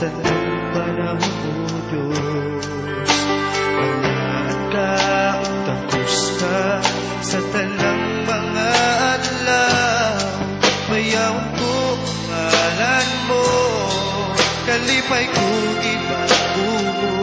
saan ba namudod Ang mga taong tapos na sa talang mga adlaw. Mayaw ko pangalan mo, kalipay ko ibang ubo